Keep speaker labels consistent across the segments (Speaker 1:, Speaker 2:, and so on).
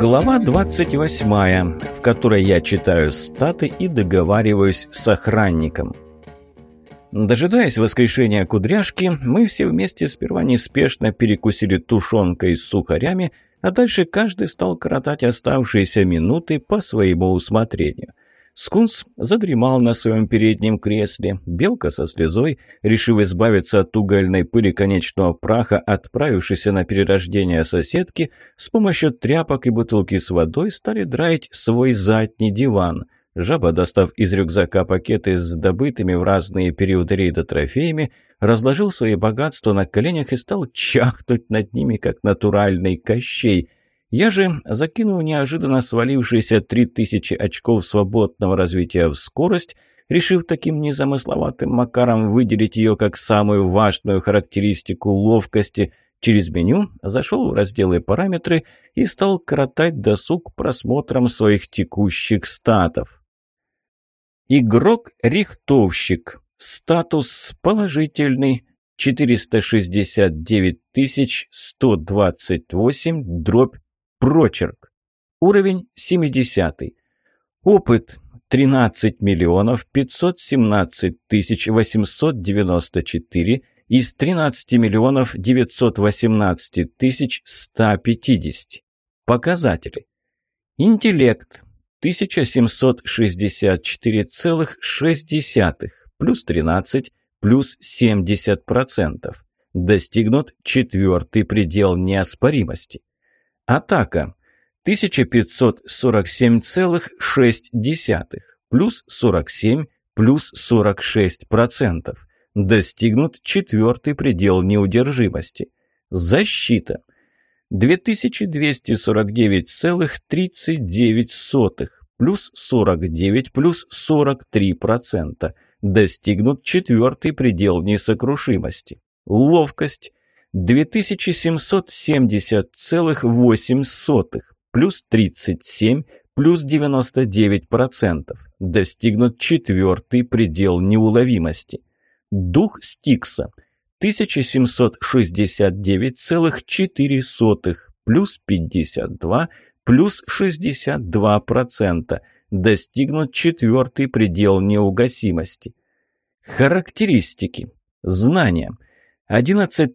Speaker 1: Глава 28, в которой я читаю статы и договариваюсь с охранником. Дожидаясь воскрешения кудряшки, мы все вместе сперва неспешно перекусили тушенкой с сухарями, а дальше каждый стал коротать оставшиеся минуты по своему усмотрению. Скунс задремал на своем переднем кресле. Белка со слезой, решив избавиться от угольной пыли конечного праха, отправившись на перерождение соседки, с помощью тряпок и бутылки с водой стали драить свой задний диван. Жаба, достав из рюкзака пакеты с добытыми в разные периоды рейда трофеями, разложил свои богатства на коленях и стал чахнуть над ними, как натуральный кощей – я же, закинув неожиданно свалившиеся три тысячи очков свободного развития в скорость, решив таким незамысловатым макаром выделить ее как самую важную характеристику ловкости, через меню зашел в разделы «Параметры» и стал коротать досуг просмотром своих текущих статов. Игрок-рихтовщик. Статус положительный. 469 128 дробь Прочерк. Уровень 70. Опыт 13 миллионов 517 тысяч 894 из 13 миллионов 918 тысяч 150. Показатели. Интеллект 1764,6 плюс 13 плюс 70%. Достигнут четвертый предел неоспоримости. Атака 1547,6 плюс 47 плюс 46%. Достигнут четвертый предел неудержимости. Защита 2249,39 плюс 49 плюс 43%. Достигнут четвертый предел несокрушимости. Ловкость 2770,8 плюс 37 плюс 99%. Достигнут четвертый предел неуловимости. Дух Стикса 1769,4 плюс 52 плюс 62%. Достигнут четвертый предел неугасимости. Характеристики. Знания – 11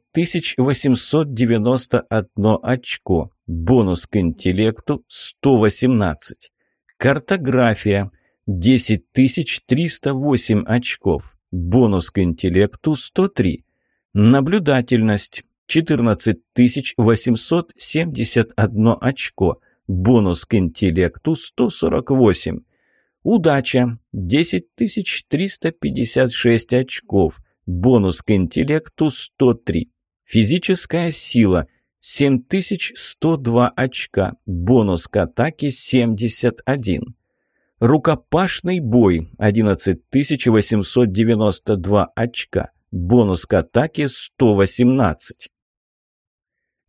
Speaker 1: 891 очко. Бонус к интеллекту 118. Картография 10 308 очков. Бонус к интеллекту 103. Наблюдательность 14 871 очко. Бонус к интеллекту 148. Удача 10 356 очков. Бонус к интеллекту 103. Физическая сила 7102 очка. Бонус к атаке 71. Рукопашный бой 11892 очка. Бонус к атаке 118.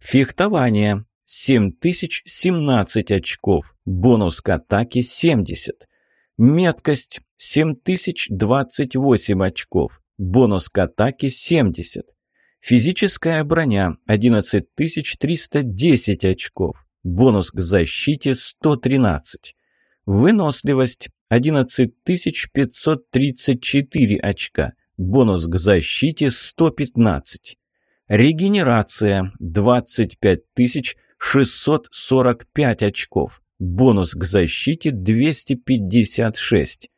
Speaker 1: Фехтование 7017 очков. Бонус к атаке 70. Меткость 7028 очков. Бонус к атаке 70. Физическая броня 11310 очков. Бонус к защите 113. Выносливость 11534 очка. Бонус к защите 115. Регенерация 25645 очков. Бонус к защите 256.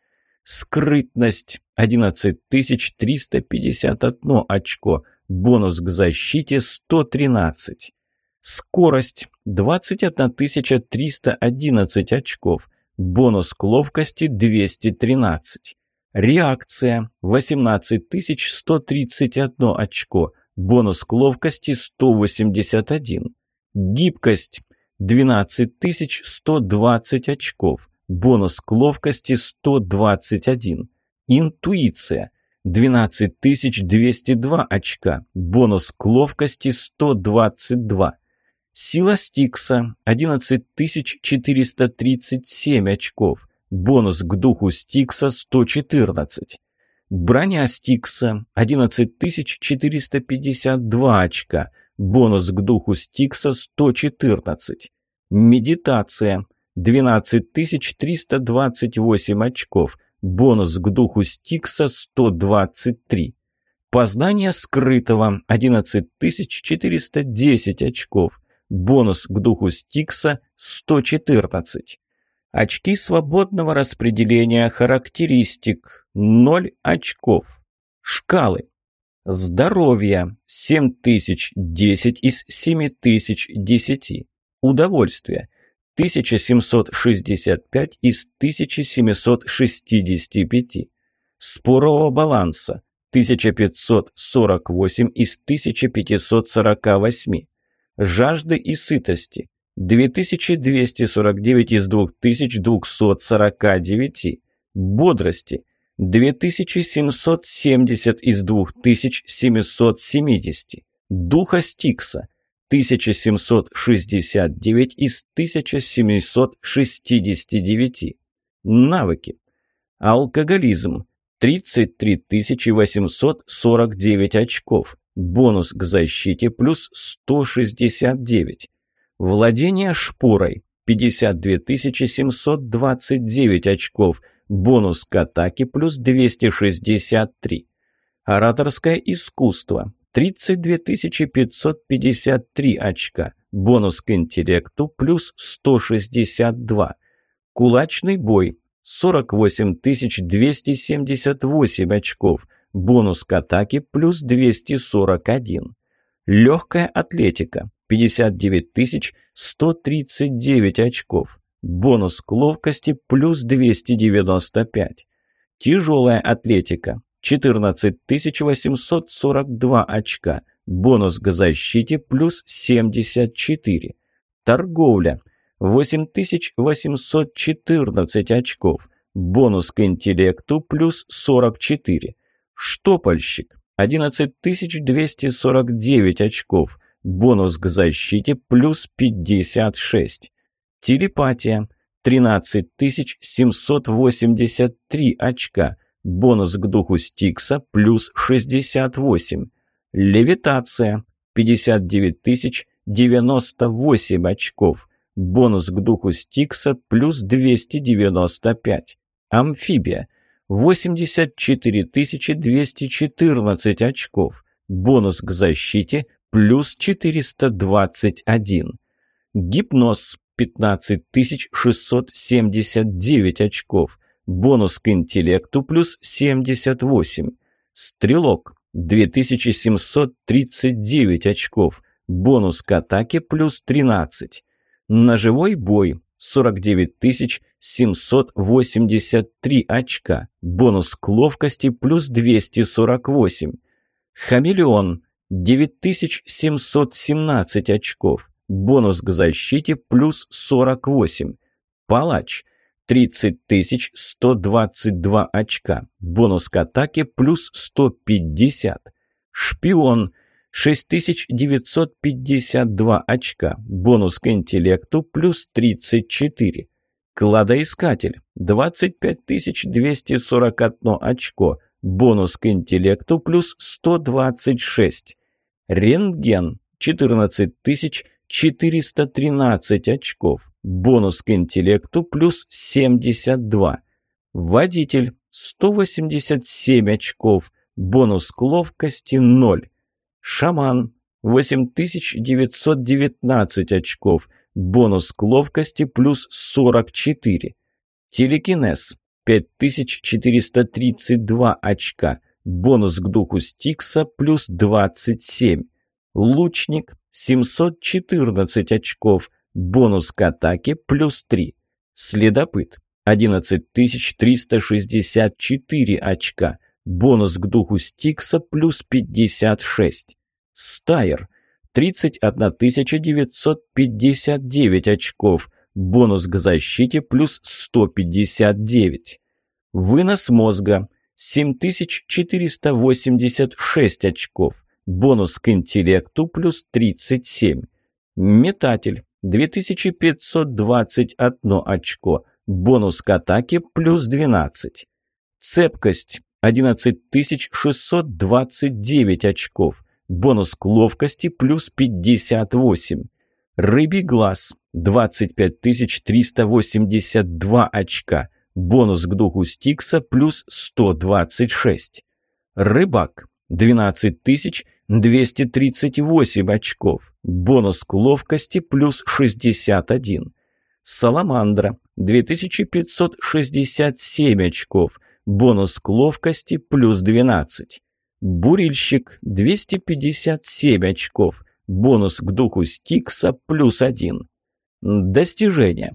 Speaker 1: Скрытность 11351 очко. Бонус к защите 113. Скорость 21311 очков. Бонус к ловкости 213. Реакция 18131 очко. Бонус к ловкости 181. Гибкость 12120 очков. Бонус к ловкости 121. Интуиция. 12202 очка. Бонус к ловкости 122. Сила Стикса. 11437 очков. Бонус к духу Стикса 114. Броня Стикса. 11452 очка. Бонус к духу Стикса 114. Медитация. 12328 очков. Бонус к духу Стикса 123. Познание скрытого 11410 очков. Бонус к духу Стикса 114. Очки свободного распределения характеристик 0 очков. Шкалы. Здоровье 7010 из 7010. Удовольствие 1765 из 1765. Спорового баланса 1548 из 1548. Жажды и сытости 2249 из 2249. Бодрости 2770 из 2770. Духа Стикса 1769 из 1769. Навыки. Алкоголизм. 33 849 очков. Бонус к защите плюс 169. Владение шпорой. 52 729 очков. Бонус к атаке плюс 263. Ораторское искусство. 32 553 очка. Бонус к интеллекту плюс 162. Кулачный бой. 48 278 очков. Бонус к атаке плюс 241. Легкая атлетика. 59 139 очков. Бонус к ловкости плюс 295. Тяжелая атлетика. 14 842 очка. Бонус к защите плюс 74. Торговля. 8814 очков. Бонус к интеллекту плюс 44. Штопальщик. 11249 очков. Бонус к защите плюс 56. Телепатия. 13783 очка. Бонус к духу Стикса плюс 68. Левитация. 59 098 очков. Бонус к духу Стикса плюс 295. Амфибия. 84 214 очков. Бонус к защите плюс 421. Гипноз. 15 679 очков. Бонус к интеллекту плюс 78. Стрелок 2739 очков. Бонус к атаке плюс 13. Ножевой бой 49 783 очка. Бонус к ловкости плюс 248. Хамелеон 9717 очков. Бонус к защите плюс 48. Палач – 30 122 очка. Бонус к атаке плюс 150. Шпион 6952 очка. Бонус к интеллекту плюс 34. Кладоискатель 25 241 очко. Бонус к интеллекту плюс 126. Рентген 14 413 очков. Бонус к интеллекту плюс 72. Водитель 187 очков. Бонус к ловкости 0. Шаман 8919 очков. Бонус к ловкости плюс 44. Телекинез 5432 очка. Бонус к духу Стикса плюс 27. Лучник 714 очков. Бонус к атаке плюс 3. Следопыт. 11364 очка. Бонус к духу Стикса плюс 56. Стайер. 31959 очков. Бонус к защите плюс 159. Вынос мозга. 7486 очков. Бонус к интеллекту плюс 37. Метатель. 2521 очко. Бонус к атаке плюс 12. Цепкость 11629 очков. Бонус к ловкости плюс 58. Рыбий глаз 25 382 очка. Бонус к духу Стикса плюс 126. Рыбак 12 238 очков. Бонус к ловкости плюс 61. Саламандра 2567 очков. Бонус к ловкости плюс 12. Бурильщик 257 очков. Бонус к духу Стикса плюс 1. Достижение.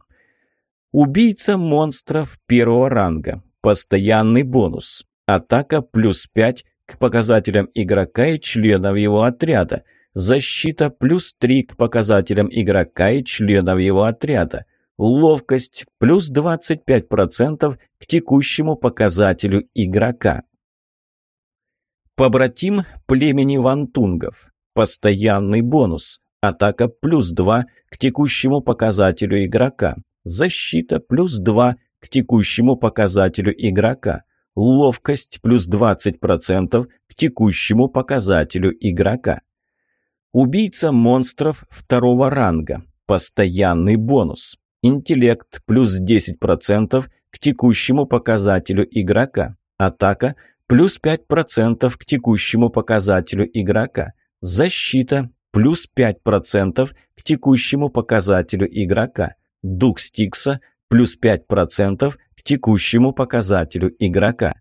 Speaker 1: Убийца монстров первого ранга. Постоянный бонус. Атака плюс 5 к показателям игрока и членов его отряда. Защита плюс 3 к показателям игрока и членов его отряда. Ловкость плюс 25% к текущему показателю игрока. Побратим племени вантунгов. Постоянный бонус. Атака плюс 2 к текущему показателю игрока. Защита плюс 2 к текущему показателю игрока. Ловкость плюс 20% к текущему показателю игрока. Убийца монстров второго ранга. Постоянный бонус. Интеллект плюс 10% к текущему показателю игрока. Атака плюс 5% к текущему показателю игрока. Защита плюс 5% к текущему показателю игрока. Дух Стикса плюс 5% к текущему показателю игрока.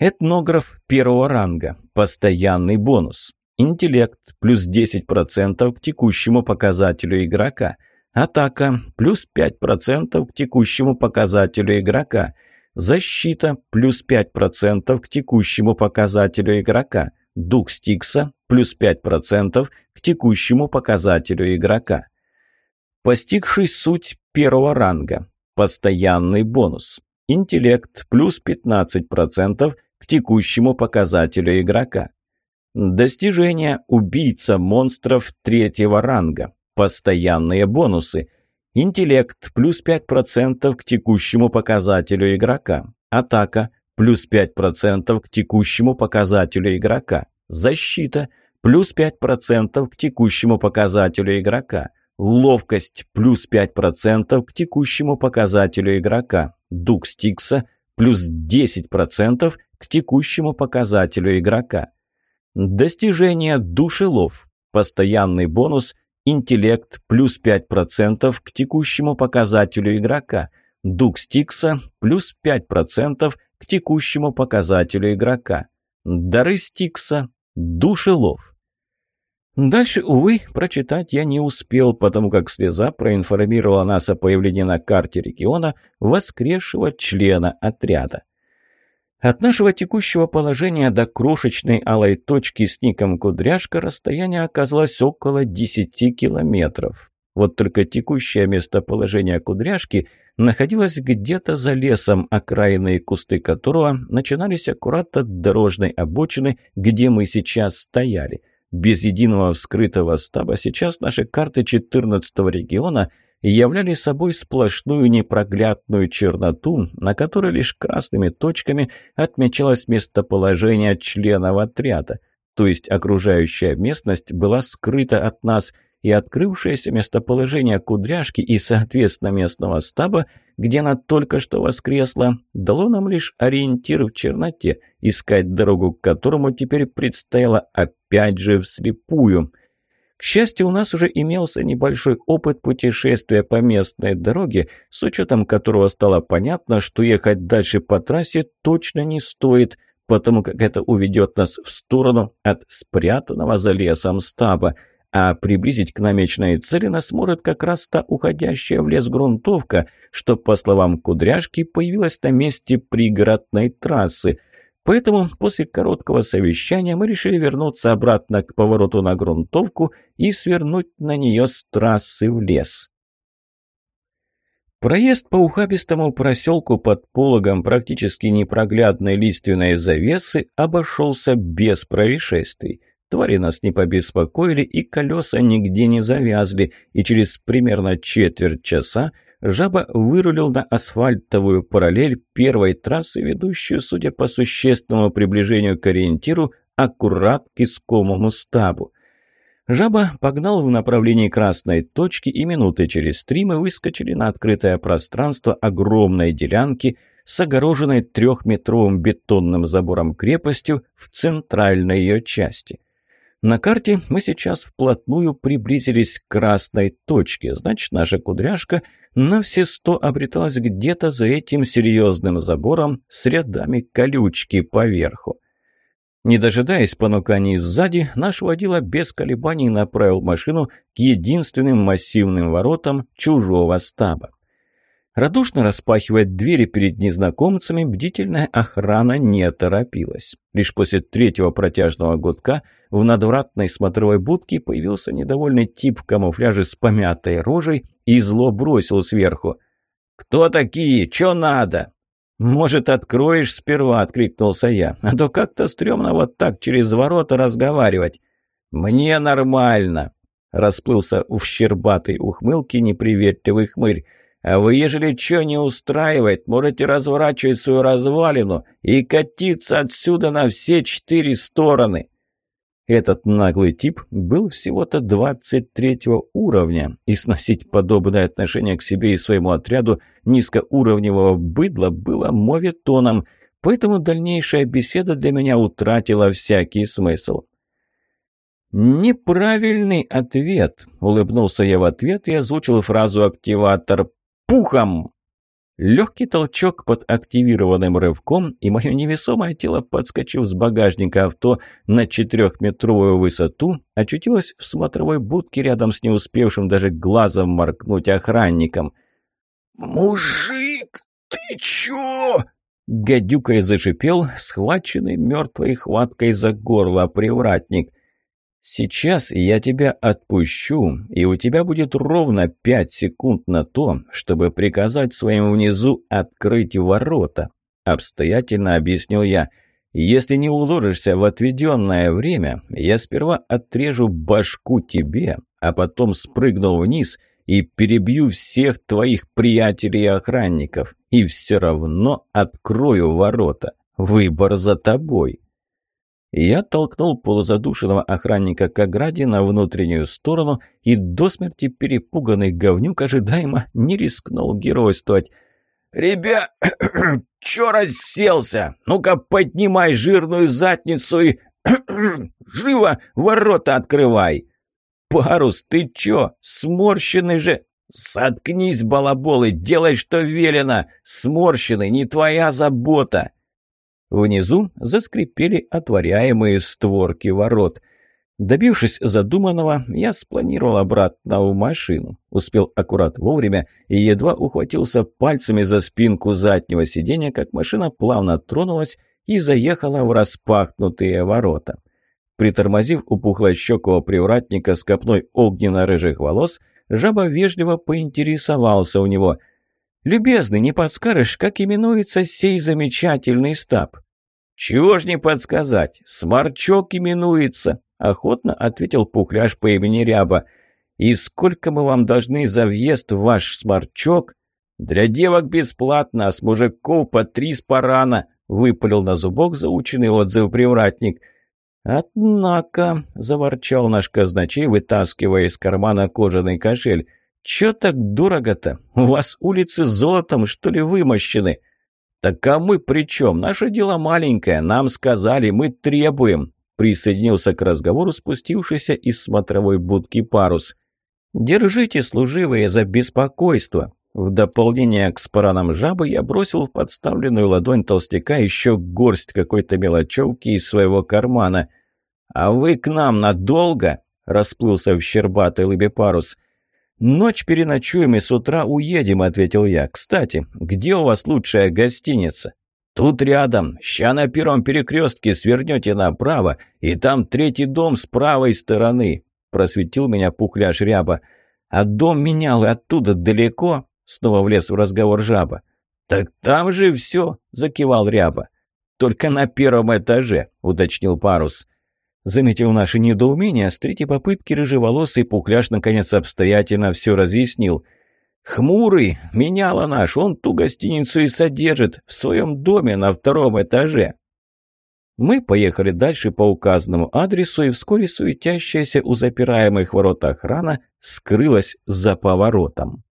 Speaker 1: Этнограф первого ранга. Постоянный бонус. Интеллект плюс 10% к текущему показателю игрока. Атака плюс 5% к текущему показателю игрока. Защита плюс 5% к текущему показателю игрока. Дух Стикса плюс 5% к текущему показателю игрока. Постигший суть первого ранга. Постоянный бонус. Интеллект плюс 15% к текущему показателю игрока. Достижение убийца монстров третьего ранга. Постоянные бонусы. Интеллект плюс 5% к текущему показателю игрока. Атака плюс 5% к текущему показателю игрока. Защита плюс 5% к текущему показателю игрока. Ловкость плюс 5% к текущему показателю игрока. Дух Стикса плюс 10% к текущему показателю игрока. Достижение душелов. Постоянный бонус интеллект плюс 5% к текущему показателю игрока. Дух Стикса плюс 5% к текущему показателю игрока. Дары Стикса душелов. Дальше, увы, прочитать я не успел, потому как слеза проинформировала нас о появлении на карте региона воскресшего члена отряда. От нашего текущего положения до крошечной алой точки с ником Кудряшка расстояние оказалось около 10 километров. Вот только текущее местоположение Кудряшки находилось где-то за лесом, окраинные кусты которого начинались аккурат от дорожной обочины, где мы сейчас стояли. Без единого вскрытого стаба сейчас наши карты 14-го региона – являли собой сплошную непроглядную черноту, на которой лишь красными точками отмечалось местоположение членов отряда, то есть окружающая местность была скрыта от нас, и открывшееся местоположение кудряшки и, соответственно, местного стаба, где она только что воскресла, дало нам лишь ориентир в черноте, искать дорогу к которому теперь предстояло опять же вслепую – к счастью, у нас уже имелся небольшой опыт путешествия по местной дороге, с учетом которого стало понятно, что ехать дальше по трассе точно не стоит, потому как это уведет нас в сторону от спрятанного за лесом стаба, а приблизить к намеченной цели нас может как раз та уходящая в лес грунтовка, что, по словам Кудряшки, появилась на месте пригородной трассы – Поэтому после короткого совещания мы решили вернуться обратно к повороту на грунтовку и свернуть на нее с трассы в лес. Проезд по ухабистому проселку под пологом практически непроглядной лиственной завесы обошелся без происшествий. Твари нас не побеспокоили, и колеса нигде не завязли, и через примерно четверть часа – жаба вырулил на асфальтовую параллель первой трассы, ведущую, судя по существенному приближению к ориентиру, аккурат к искомому стабу. Жаба погнал в направлении красной точки, и минуты через три мы выскочили на открытое пространство огромной делянки с огороженной трехметровым бетонным забором крепостью в центральной ее части. На карте мы сейчас вплотную приблизились к красной точке, значит, наша кудряшка на все сто обреталась где-то за этим серьезным забором с рядами колючки поверху. Не дожидаясь понуканий сзади, наш водила без колебаний направил машину к единственным массивным воротам чужого стаба. Радушно распахивать двери перед незнакомцами бдительная охрана не торопилась. Лишь после третьего протяжного гудка в надвратной смотровой будке появился недовольный тип в камуфляже с помятой рожей и зло бросил сверху. «Кто такие? Чё надо?» «Может, откроешь сперва?» – откликнулся я. «А то как-то стрёмно вот так через ворота разговаривать». «Мне нормально!» – расплылся в щербатой ухмылке неприветливый хмырь. «А вы, ежели чё не устраивает, можете разворачивать свою развалину и катиться отсюда на все четыре стороны!» Этот наглый тип был всего-то 23 уровня, и сносить подобное отношение к себе и своему отряду низкоуровневого быдла было моветоном, поэтому дальнейшая беседа для меня утратила всякий смысл. «Неправильный ответ», — улыбнулся я в ответ и озвучил фразу «активатор пухом». Легкий толчок под активированным рывком, и мое невесомое тело, подскочив с багажника авто на четырехметровую высоту, очутилось в смотровой будке рядом с не успевшим даже глазом моркнуть охранником. «Мужик, ты чё?» Гадюкой зашипел, схваченный мертвой хваткой за горло привратник. Сейчас я тебя отпущу, и у тебя будет ровно пять секунд на то, чтобы приказать своим внизу открыть ворота», — обстоятельно объяснил я. «Если не уложишься в отведенное время, я сперва отрежу башку тебе, а потом спрыгну вниз и перебью всех твоих приятелей и охранников, и все равно открою ворота. Выбор за тобой». Я толкнул полузадушенного охранника к ограде на внутреннюю сторону, и до смерти перепуганный говнюк ожидаемо не рискнул геройствовать. «Ребят, чё расселся? Ну-ка поднимай жирную задницу и... живо ворота открывай!» «Парус, ты чё? Сморщенный же...» «Соткнись, балаболы, делай, что велено! Сморщенный, не твоя забота!» Внизу заскрипели отворяемые створки ворот. Добившись задуманного, я спланировал обратно в машину. Успел аккурат вовремя и едва ухватился пальцами за спинку заднего сиденья, как машина плавно тронулась и заехала в распахнутые ворота. Притормозив у пухлощекого привратника с копной огненно-рыжих волос, жаба вежливо поинтересовался у него – «Любезный, не подскажешь, как именуется сей замечательный стаб?» «Чего ж не подсказать? Сморчок именуется», — охотно ответил пухляш по имени Ряба. «И сколько мы вам должны за въезд в ваш сморчок?» «Для девок бесплатно, а с мужиков по три спарана», — выпалил на зубок заученный отзыв привратник. «Однако», — заворчал наш казначей, вытаскивая из кармана кожаный кошель, «Чё так дорого-то? У вас улицы золотом, что ли, вымощены?» «Так а мы при чем? Наше дело маленькое. Нам сказали, мы требуем», — присоединился к разговору спустившийся из смотровой будки парус. «Держите, служивые, за беспокойство». В дополнение к спаранам жабы я бросил в подставленную ладонь толстяка еще горсть какой-то мелочевки из своего кармана. «А вы к нам надолго?» — расплылся в щербатой лыбе парус. «Ночь переночуем и с утра уедем», — ответил я. «Кстати, где у вас лучшая гостиница?» «Тут рядом. Ща на первом перекрестке свернете направо, и там третий дом с правой стороны», — просветил меня пухляш ряба. «А дом менял и оттуда далеко?» — снова влез в разговор жаба. «Так там же все», — закивал ряба. «Только на первом этаже», — уточнил парус. Заметив наше недоумение, с третьей попытки рыжеволосый пухляш наконец обстоятельно все разъяснил. «Хмурый, меняла наш, он ту гостиницу и содержит в своем доме на втором этаже». Мы поехали дальше по указанному адресу, и вскоре суетящаяся у запираемых ворот охрана скрылась за поворотом.